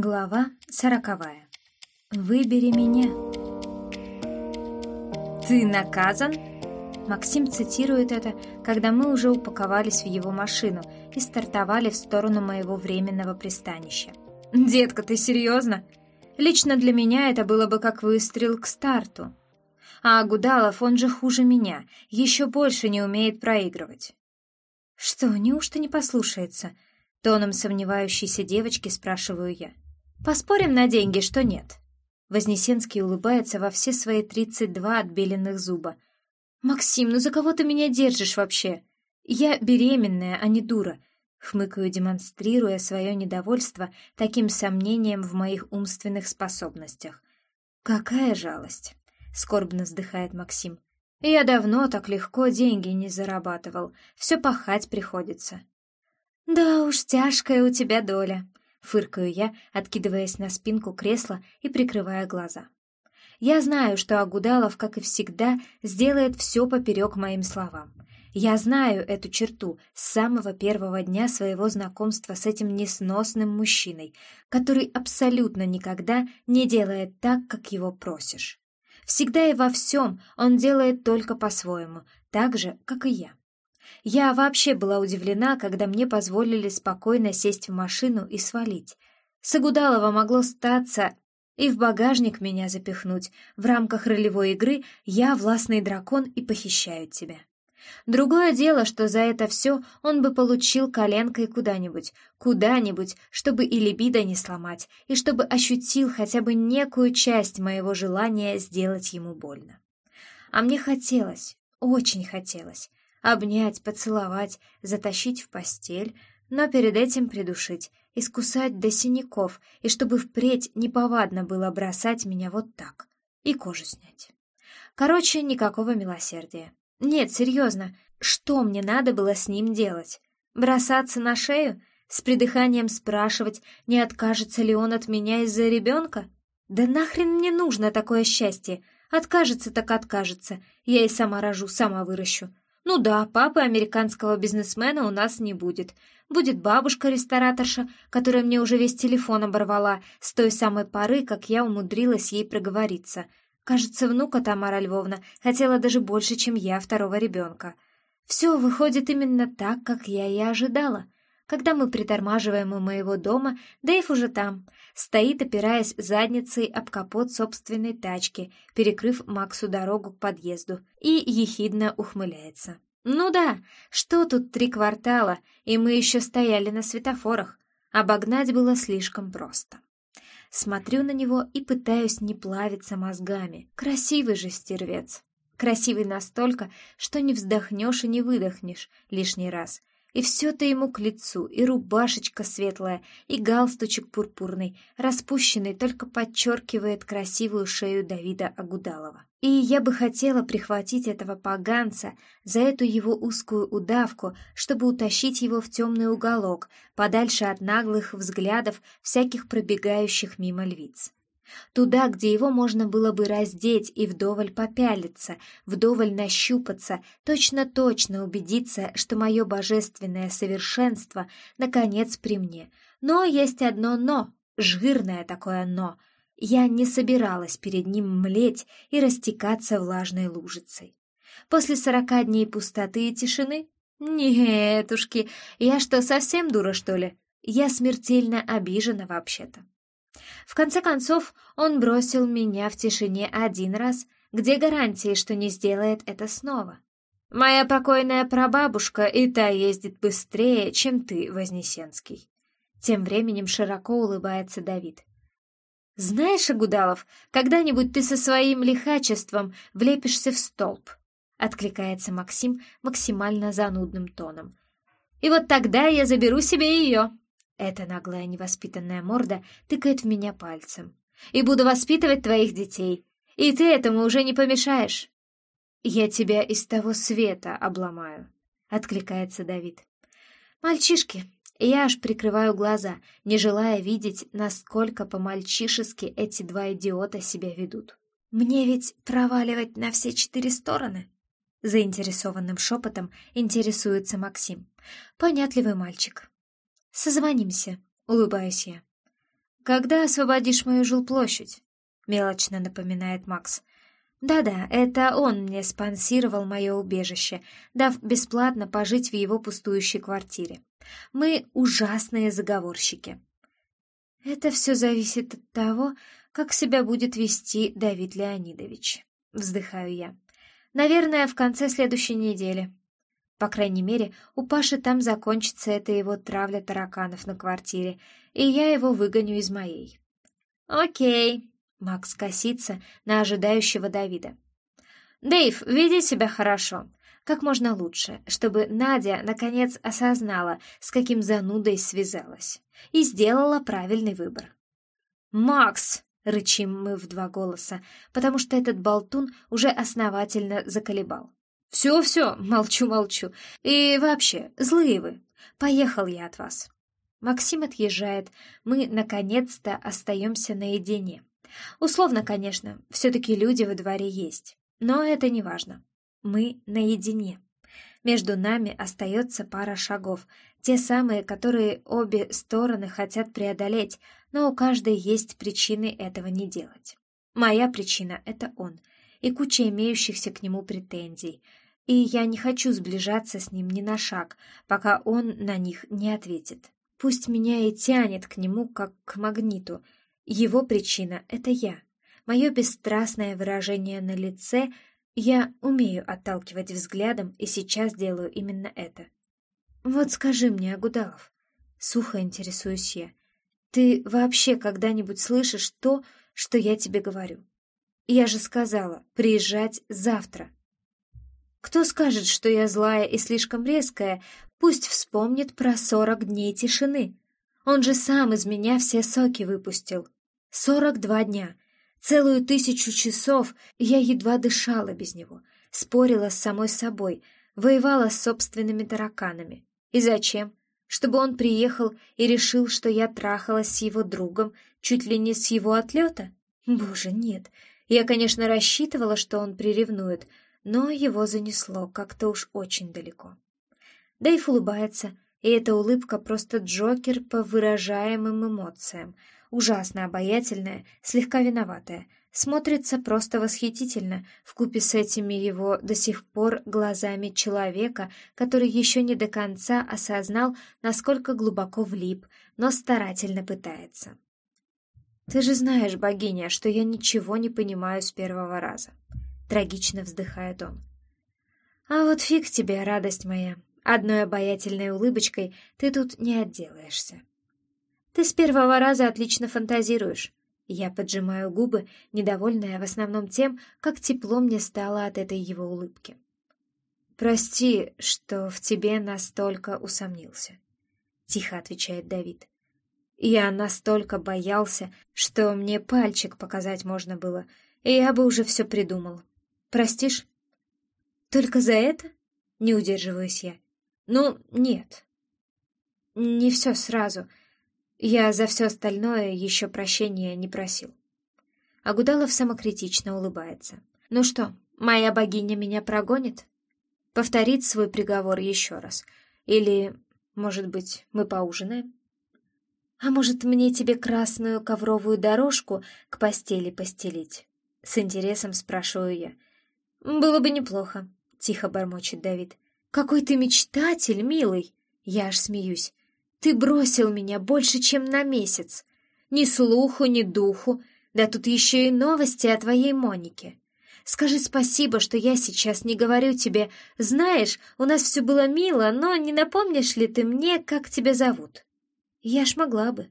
Глава сороковая. «Выбери меня». «Ты наказан?» Максим цитирует это, когда мы уже упаковались в его машину и стартовали в сторону моего временного пристанища. «Детка, ты серьезно?» Лично для меня это было бы как выстрел к старту. А Гудалов, он же хуже меня, еще больше не умеет проигрывать. «Что, неужто не послушается?» Тоном сомневающейся девочки спрашиваю я. Поспорим на деньги, что нет. Вознесенский улыбается во все свои тридцать два отбеленных зуба. «Максим, ну за кого ты меня держишь вообще? Я беременная, а не дура», — хмыкаю, демонстрируя свое недовольство таким сомнением в моих умственных способностях. «Какая жалость!» — скорбно вздыхает Максим. «Я давно так легко деньги не зарабатывал, все пахать приходится». «Да уж, тяжкая у тебя доля», Фыркаю я, откидываясь на спинку кресла и прикрывая глаза. Я знаю, что Агудалов, как и всегда, сделает все поперек моим словам. Я знаю эту черту с самого первого дня своего знакомства с этим несносным мужчиной, который абсолютно никогда не делает так, как его просишь. Всегда и во всем он делает только по-своему, так же, как и я. Я вообще была удивлена, когда мне позволили спокойно сесть в машину и свалить. С Агудалова могло статься и в багажник меня запихнуть. В рамках ролевой игры я властный дракон и похищаю тебя. Другое дело, что за это все он бы получил коленкой куда-нибудь, куда-нибудь, чтобы и либидо не сломать, и чтобы ощутил хотя бы некую часть моего желания сделать ему больно. А мне хотелось, очень хотелось, обнять, поцеловать, затащить в постель, но перед этим придушить, искусать до синяков, и чтобы впредь неповадно было бросать меня вот так, и кожу снять. Короче, никакого милосердия. Нет, серьезно, что мне надо было с ним делать? Бросаться на шею? С придыханием спрашивать, не откажется ли он от меня из-за ребенка? Да нахрен мне нужно такое счастье? Откажется так откажется. Я и сама рожу, сама выращу. Ну да, папы американского бизнесмена у нас не будет. Будет бабушка-рестораторша, которая мне уже весь телефон оборвала с той самой поры, как я умудрилась ей проговориться. Кажется, внука Тамара Львовна хотела даже больше, чем я, второго ребенка. Все выходит именно так, как я и ожидала. Когда мы притормаживаем у моего дома, Дэйв уже там, стоит, опираясь задницей об капот собственной тачки, перекрыв Максу дорогу к подъезду, и ехидно ухмыляется. «Ну да, что тут три квартала, и мы еще стояли на светофорах. Обогнать было слишком просто». Смотрю на него и пытаюсь не плавиться мозгами. Красивый же стервец. Красивый настолько, что не вздохнешь и не выдохнешь лишний раз — и все-то ему к лицу, и рубашечка светлая, и галстучек пурпурный, распущенный, только подчеркивает красивую шею Давида Агудалова. И я бы хотела прихватить этого поганца за эту его узкую удавку, чтобы утащить его в темный уголок, подальше от наглых взглядов всяких пробегающих мимо львиц. Туда, где его можно было бы раздеть и вдоволь попялиться, вдоволь нащупаться, точно-точно убедиться, что мое божественное совершенство наконец при мне. Но есть одно «но», жирное такое «но». Я не собиралась перед ним млеть и растекаться влажной лужицей. После сорока дней пустоты и тишины? Нетушки, я что, совсем дура, что ли? Я смертельно обижена вообще-то. В конце концов, он бросил меня в тишине один раз, где гарантии, что не сделает это снова? Моя покойная прабабушка и та ездит быстрее, чем ты, Вознесенский. Тем временем широко улыбается Давид. «Знаешь, Агудалов, когда-нибудь ты со своим лихачеством влепишься в столб», — откликается Максим максимально занудным тоном. «И вот тогда я заберу себе ее, эта наглая невоспитанная морда тыкает в меня пальцем. «И буду воспитывать твоих детей. И ты этому уже не помешаешь». «Я тебя из того света обломаю», — откликается Давид. «Мальчишки». Я аж прикрываю глаза, не желая видеть, насколько по-мальчишески эти два идиота себя ведут. «Мне ведь проваливать на все четыре стороны?» Заинтересованным шепотом интересуется Максим. Понятливый мальчик. «Созвонимся», — улыбаюсь я. «Когда освободишь мою жилплощадь?» — мелочно напоминает Макс. «Да-да, это он мне спонсировал мое убежище, дав бесплатно пожить в его пустующей квартире. Мы ужасные заговорщики». «Это все зависит от того, как себя будет вести Давид Леонидович», — вздыхаю я. «Наверное, в конце следующей недели. По крайней мере, у Паши там закончится эта его травля тараканов на квартире, и я его выгоню из моей». «Окей», — Макс косится на ожидающего Давида. «Дэйв, веди себя хорошо, как можно лучше, чтобы Надя наконец осознала, с каким занудой связалась, и сделала правильный выбор». «Макс!» — рычим мы в два голоса, потому что этот болтун уже основательно заколебал. «Все-все, молчу-молчу. И вообще, злые вы. Поехал я от вас». Максим отъезжает. Мы, наконец-то, остаемся наедине. Условно, конечно, все-таки люди во дворе есть. Но это не важно. Мы наедине. Между нами остается пара шагов, те самые, которые обе стороны хотят преодолеть, но у каждой есть причины этого не делать. Моя причина — это он, и куча имеющихся к нему претензий, и я не хочу сближаться с ним ни на шаг, пока он на них не ответит. Пусть меня и тянет к нему, как к магниту. Его причина — это я. Мое бесстрастное выражение на лице — я умею отталкивать взглядом, и сейчас делаю именно это. Вот скажи мне, Агудалов, сухо интересуюсь я, ты вообще когда-нибудь слышишь то, что я тебе говорю? Я же сказала, приезжать завтра. Кто скажет, что я злая и слишком резкая, пусть вспомнит про сорок дней тишины. Он же сам из меня все соки выпустил. Сорок два дня. Целую тысячу часов я едва дышала без него, спорила с самой собой, воевала с собственными тараканами. И зачем? Чтобы он приехал и решил, что я трахалась с его другом чуть ли не с его отлета? Боже, нет. Я, конечно, рассчитывала, что он приревнует, но его занесло как-то уж очень далеко. Дэйв улыбается, и эта улыбка просто Джокер по выражаемым эмоциям, ужасно обаятельная, слегка виноватая, смотрится просто восхитительно вкупе с этими его до сих пор глазами человека, который еще не до конца осознал, насколько глубоко влип, но старательно пытается. «Ты же знаешь, богиня, что я ничего не понимаю с первого раза», Трагично вздыхает он. А вот фиг тебе, радость моя. Одной обаятельной улыбочкой ты тут не отделаешься. Ты с первого раза отлично фантазируешь. Я поджимаю губы, недовольная в основном тем, как тепло мне стало от этой его улыбки. «Прости, что в тебе настолько усомнился», — тихо отвечает Давид. «Я настолько боялся, что мне пальчик показать можно было, и я бы уже все придумал. Простишь? Только за это? Не удерживаюсь я. Ну, нет. Не все сразу. Я за все остальное еще прощения не просил. Агудалов самокритично улыбается. Ну что, моя богиня меня прогонит? Повторит свой приговор еще раз. Или, может быть, мы поужинаем? А может, мне тебе красную ковровую дорожку к постели постелить? С интересом спрашиваю я. «Было бы неплохо», — тихо бормочет Давид. «Какой ты мечтатель, милый!» Я аж смеюсь. «Ты бросил меня больше, чем на месяц. Ни слуху, ни духу. Да тут еще и новости о твоей Монике. Скажи спасибо, что я сейчас не говорю тебе, знаешь, у нас все было мило, но не напомнишь ли ты мне, как тебя зовут?» Я ж могла бы.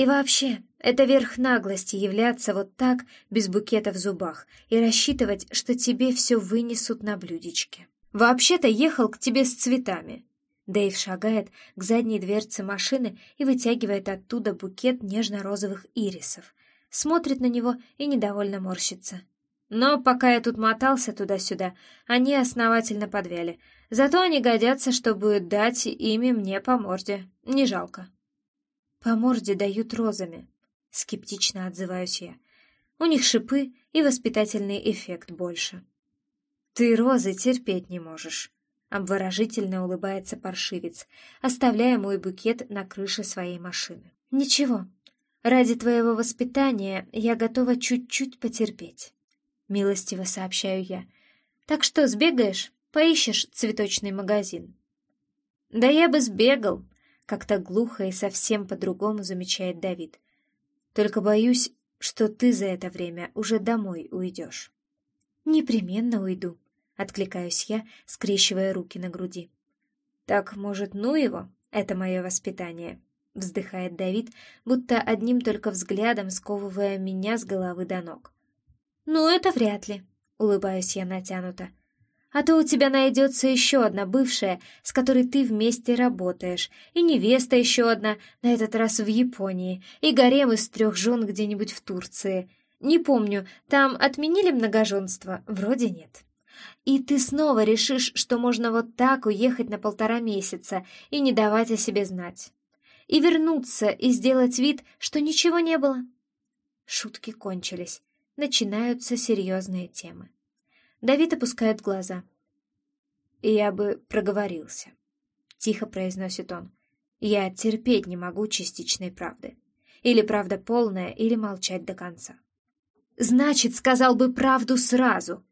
И вообще, это верх наглости являться вот так, без букета в зубах, и рассчитывать, что тебе все вынесут на блюдечке. Вообще-то ехал к тебе с цветами. Дэйв шагает к задней дверце машины и вытягивает оттуда букет нежно-розовых ирисов. Смотрит на него и недовольно морщится. Но пока я тут мотался туда-сюда, они основательно подвяли. Зато они годятся, чтобы дать ими мне по морде. Не жалко. По морде дают розами. Скептично отзываюсь я. У них шипы и воспитательный эффект больше. Ты розы терпеть не можешь. Обворожительно улыбается паршивец, оставляя мой букет на крыше своей машины. Ничего, Ради твоего воспитания я готова чуть-чуть потерпеть. Милостиво сообщаю я. Так что, сбегаешь, поищешь цветочный магазин? Да я бы сбегал, как-то глухо и совсем по-другому замечает Давид. Только боюсь, что ты за это время уже домой уйдешь. Непременно уйду, откликаюсь я, скрещивая руки на груди. Так, может, ну его? Это мое воспитание. — вздыхает Давид, будто одним только взглядом сковывая меня с головы до ног. «Ну, это вряд ли», — улыбаюсь я натянуто. «А то у тебя найдется еще одна бывшая, с которой ты вместе работаешь, и невеста еще одна, на этот раз в Японии, и гарем из трех жен где-нибудь в Турции. Не помню, там отменили многоженство? Вроде нет». И ты снова решишь, что можно вот так уехать на полтора месяца и не давать о себе знать и вернуться и сделать вид, что ничего не было. Шутки кончились. Начинаются серьезные темы. Давид опускает глаза. «Я бы проговорился», — тихо произносит он. «Я терпеть не могу частичной правды. Или правда полная, или молчать до конца». «Значит, сказал бы правду сразу!»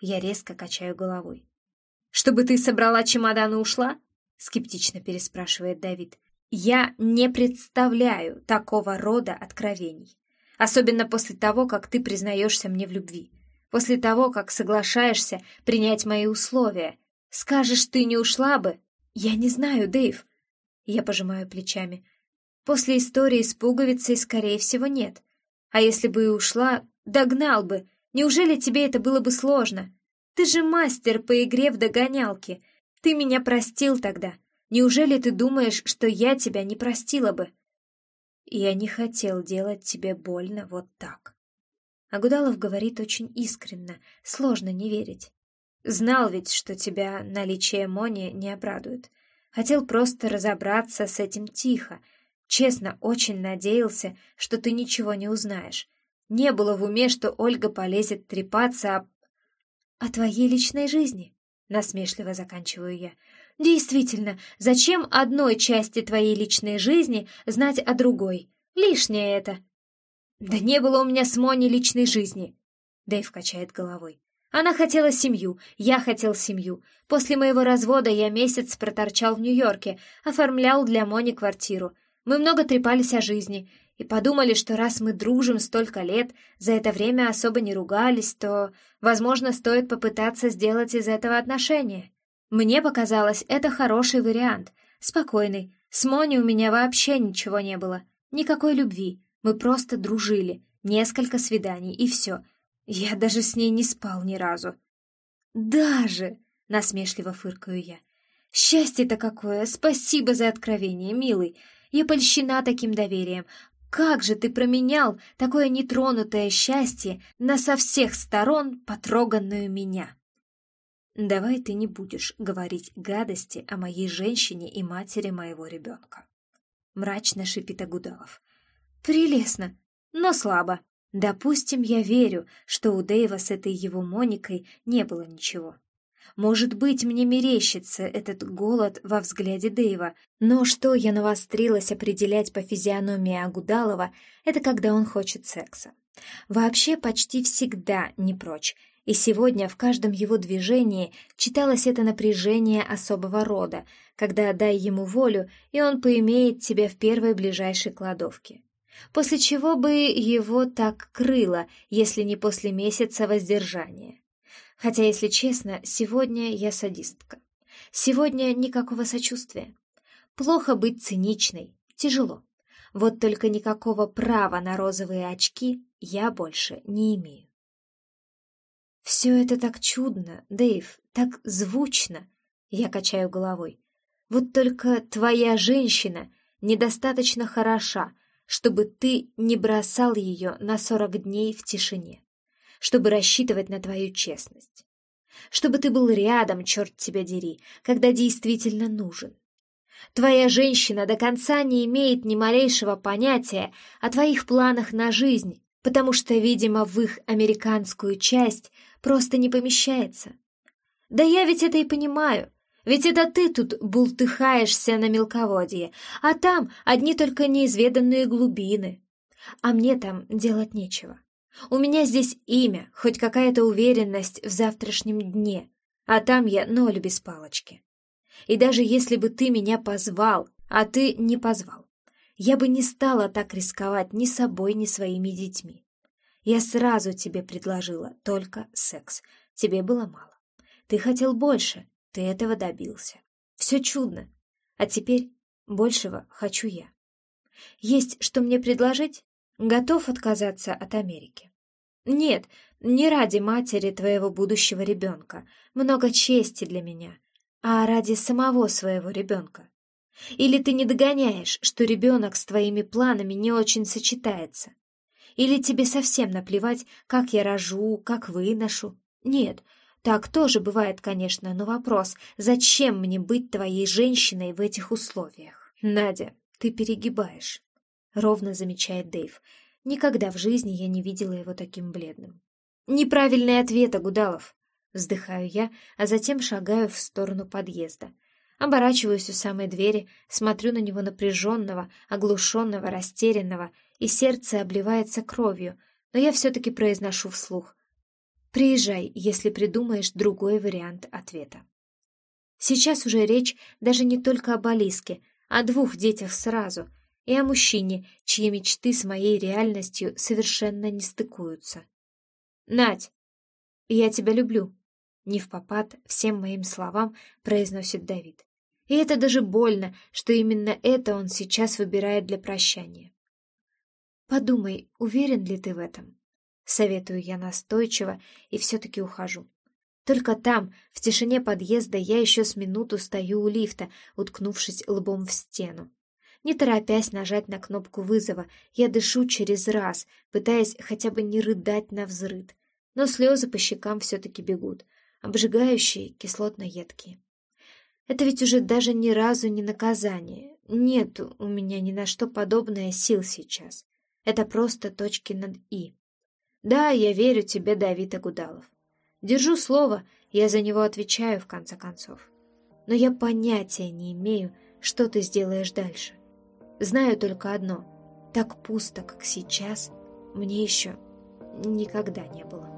Я резко качаю головой. «Чтобы ты собрала чемодан и ушла?» — скептично переспрашивает Давид. Я не представляю такого рода откровений. Особенно после того, как ты признаешься мне в любви. После того, как соглашаешься принять мои условия. Скажешь, ты не ушла бы? Я не знаю, Дэйв. Я пожимаю плечами. После истории с пуговицей, скорее всего, нет. А если бы и ушла, догнал бы. Неужели тебе это было бы сложно? Ты же мастер по игре в догонялки. Ты меня простил тогда. Неужели ты думаешь, что я тебя не простила бы? Я не хотел делать тебе больно вот так. Агудалов говорит очень искренно, сложно не верить. Знал ведь, что тебя наличие Мони не обрадует. Хотел просто разобраться с этим тихо. Честно, очень надеялся, что ты ничего не узнаешь. Не было в уме, что Ольга полезет трепаться о... о твоей личной жизни. Насмешливо заканчиваю я. Действительно, зачем одной части твоей личной жизни знать о другой? Лишнее это. Да не было у меня с Мони личной жизни. Дэйв качает головой. Она хотела семью, я хотел семью. После моего развода я месяц проторчал в Нью-Йорке, оформлял для Мони квартиру. Мы много трепались о жизни и подумали, что раз мы дружим столько лет, за это время особо не ругались, то, возможно, стоит попытаться сделать из этого отношения. Мне показалось, это хороший вариант. Спокойный. С Мони у меня вообще ничего не было. Никакой любви. Мы просто дружили. Несколько свиданий, и все. Я даже с ней не спал ни разу. «Даже!» — насмешливо фыркаю я. «Счастье-то какое! Спасибо за откровение, милый! Я польщена таким доверием. Как же ты променял такое нетронутое счастье на со всех сторон потроганную меня!» Давай ты не будешь говорить гадости о моей женщине и матери моего ребенка. Мрачно шипит Агудалов. Прелестно, но слабо. Допустим, я верю, что у Дэйва с этой его Моникой не было ничего. Может быть, мне мерещится этот голод во взгляде Дэйва, но что я навострилась определять по физиономии Агудалова, это когда он хочет секса. Вообще почти всегда не прочь, и сегодня в каждом его движении читалось это напряжение особого рода, когда дай ему волю, и он поимеет тебя в первой ближайшей кладовке. После чего бы его так крыло, если не после месяца воздержания. Хотя, если честно, сегодня я садистка. Сегодня никакого сочувствия. Плохо быть циничной, тяжело. Вот только никакого права на розовые очки я больше не имею. «Все это так чудно, Дэйв, так звучно!» Я качаю головой. «Вот только твоя женщина недостаточно хороша, чтобы ты не бросал ее на сорок дней в тишине, чтобы рассчитывать на твою честность, чтобы ты был рядом, черт тебя дери, когда действительно нужен. Твоя женщина до конца не имеет ни малейшего понятия о твоих планах на жизнь, потому что, видимо, в их американскую часть просто не помещается. Да я ведь это и понимаю. Ведь это ты тут бултыхаешься на мелководье, а там одни только неизведанные глубины. А мне там делать нечего. У меня здесь имя, хоть какая-то уверенность в завтрашнем дне, а там я ноль без палочки. И даже если бы ты меня позвал, а ты не позвал, я бы не стала так рисковать ни собой, ни своими детьми. Я сразу тебе предложила только секс. Тебе было мало. Ты хотел больше, ты этого добился. Все чудно. А теперь большего хочу я. Есть что мне предложить? Готов отказаться от Америки? Нет, не ради матери твоего будущего ребенка. Много чести для меня. А ради самого своего ребенка. Или ты не догоняешь, что ребенок с твоими планами не очень сочетается? Или тебе совсем наплевать, как я рожу, как выношу? Нет, так тоже бывает, конечно, но вопрос, зачем мне быть твоей женщиной в этих условиях? Надя, ты перегибаешь, — ровно замечает Дэйв. Никогда в жизни я не видела его таким бледным. Неправильный ответ, Агудалов. Вздыхаю я, а затем шагаю в сторону подъезда. Оборачиваюсь у самой двери, смотрю на него напряженного, оглушенного, растерянного, и сердце обливается кровью, но я все-таки произношу вслух. Приезжай, если придумаешь другой вариант ответа. Сейчас уже речь даже не только об Алиске, а о двух детях сразу, и о мужчине, чьи мечты с моей реальностью совершенно не стыкуются. «Надь, я тебя люблю», — не в попад всем моим словам произносит Давид. И это даже больно, что именно это он сейчас выбирает для прощания. Подумай, уверен ли ты в этом? Советую я настойчиво и все-таки ухожу. Только там, в тишине подъезда, я еще с минуту стою у лифта, уткнувшись лбом в стену. Не торопясь нажать на кнопку вызова, я дышу через раз, пытаясь хотя бы не рыдать на взрыд. Но слезы по щекам все-таки бегут, обжигающие, кислотно-едкие. Это ведь уже даже ни разу не наказание. Нет у меня ни на что подобное сил сейчас. Это просто точки над «и». Да, я верю тебе, Давид Агудалов. Держу слово, я за него отвечаю в конце концов. Но я понятия не имею, что ты сделаешь дальше. Знаю только одно. Так пусто, как сейчас, мне еще никогда не было.